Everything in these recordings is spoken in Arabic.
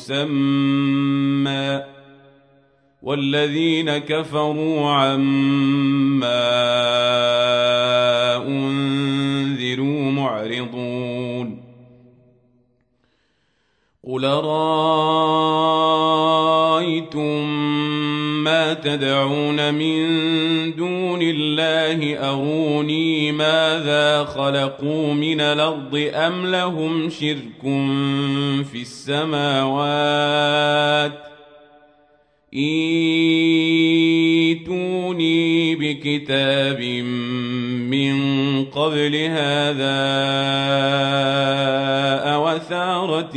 مسمى والذين كفروا عما أنذروا معرضون قل رايتم تدعون من دون الله أروني ماذا خلقوا من الأرض أم لهم شرك في السماوات إيتوني بكتاب من قبل هذا أوثارة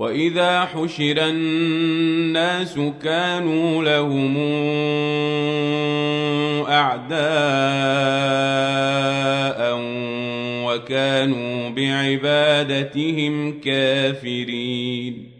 واذا حشر الناس كانوا لهم اعداء وكانوا بعبادتهم كافرين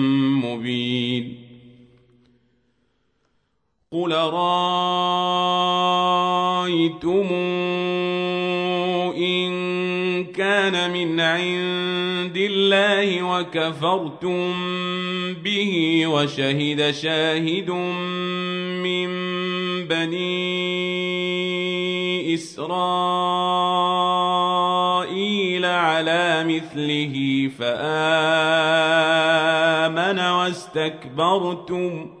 قل رايتم ان كان من عند الله وكفرتم به وشهد شاهد من بني اسرائيل على مثله فامن واستكبرتم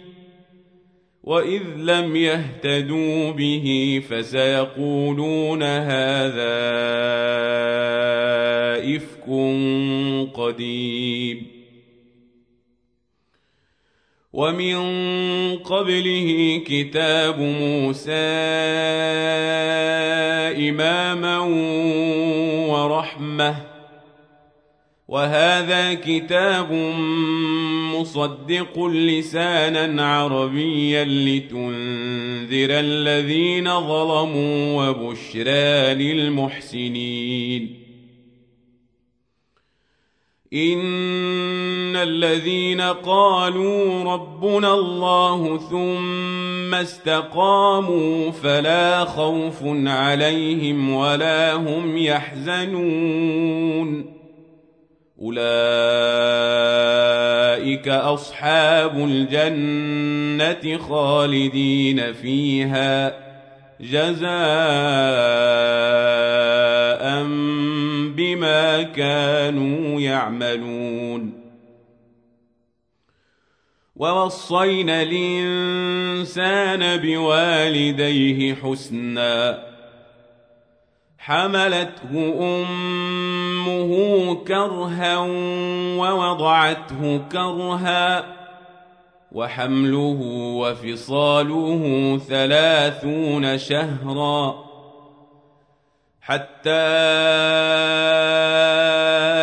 واذ لم يهتدوا به فسيقولون هذا افك قديم ومن قبله كتاب موسى اماما ورحمه وهذا كتاب مصدق لسانا عربيا لتنذر الذين ظلموا وبشرى للمحسنين. إن الذين قالوا ربنا الله ثم استقاموا فلا خوف عليهم ولا هم يحزنون. أولئك أصحاب الجنة خالدين فيها جزاء بما كانوا يعملون. ووصينا الإنسان بوالديه حسناً. حملته أمه كرها ووضعته كرها وحمله وفصاله ثلاثون شهرا حتى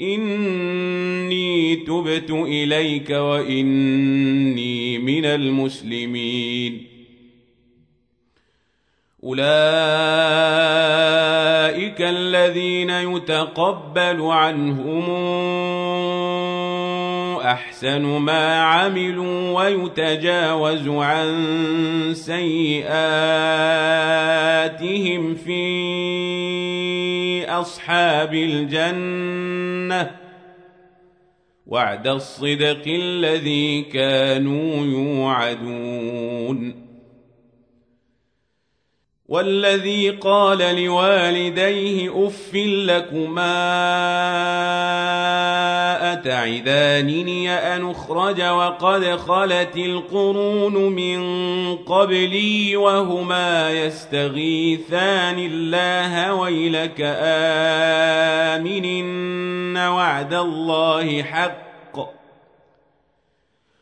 إني تبت إليك وإني من المسلمين. أولئك الذين يتقبل عنهم أحسن ما عملوا ويتجاوز عن سيئاتهم في اصحاب الجنة وعد الصدق الذي كانوا يوعدون. والذي قال لوالديه أف لكما اتعدانني أن اخرج وقد خلت القرون من قبلي وهما يستغيثان الله ويلك امن وعد الله حق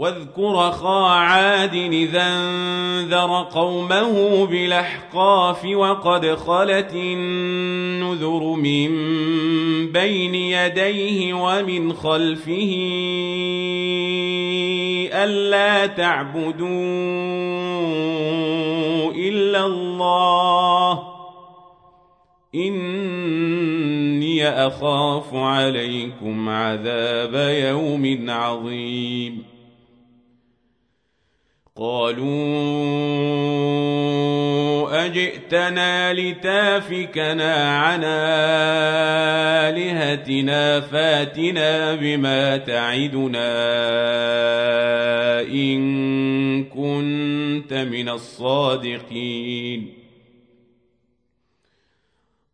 واذكر خا عاد إذا انذر قومه بالأحقاف وقد خلت النذر من بين يديه ومن خلفه ألا تعبدوا إلا الله إني أخاف عليكم عذاب يوم عظيم قالوا أجئتنا لتافكنا عن آلهتنا فاتنا بما تعدنا إن كنت من الصادقين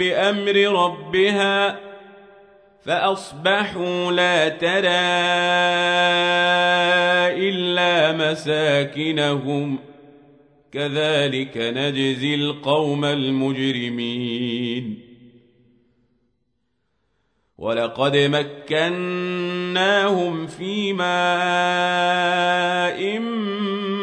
بأمر ربها فأصبحوا لا ترى إلا مساكنهم كذلك نجزي القوم المجرمين. ولقد مكناهم في ماء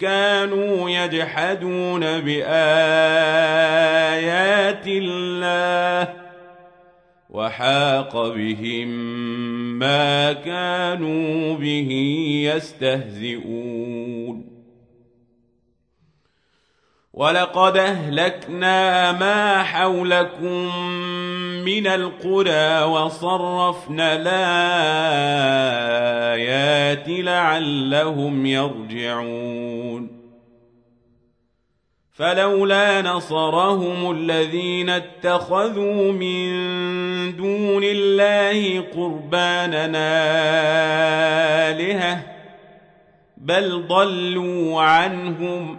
كانوا يجحدون بآيات الله وحاق بهم ما كانوا به يستهزئون. ولقد أهلكنا ما حولكم من القرى وصرفنا الآيات لعلهم يرجعون. فلولا نصرهم الذين اتخذوا من دون الله قرباننا آلهة بل ضلوا عنهم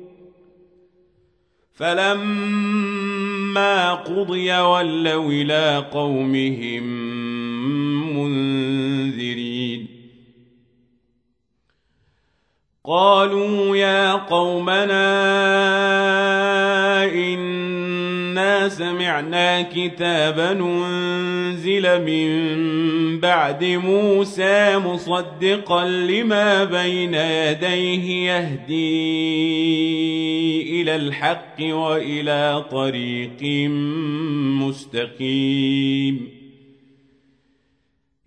فلما قضي ولوا إلى قومهم منذرين قالوا يا قومنا إنا سمعنا كتابا أنزل من بعد موسى مصدقا لما بين يديه يهدي إلى الحق وإلى طريق مستقيم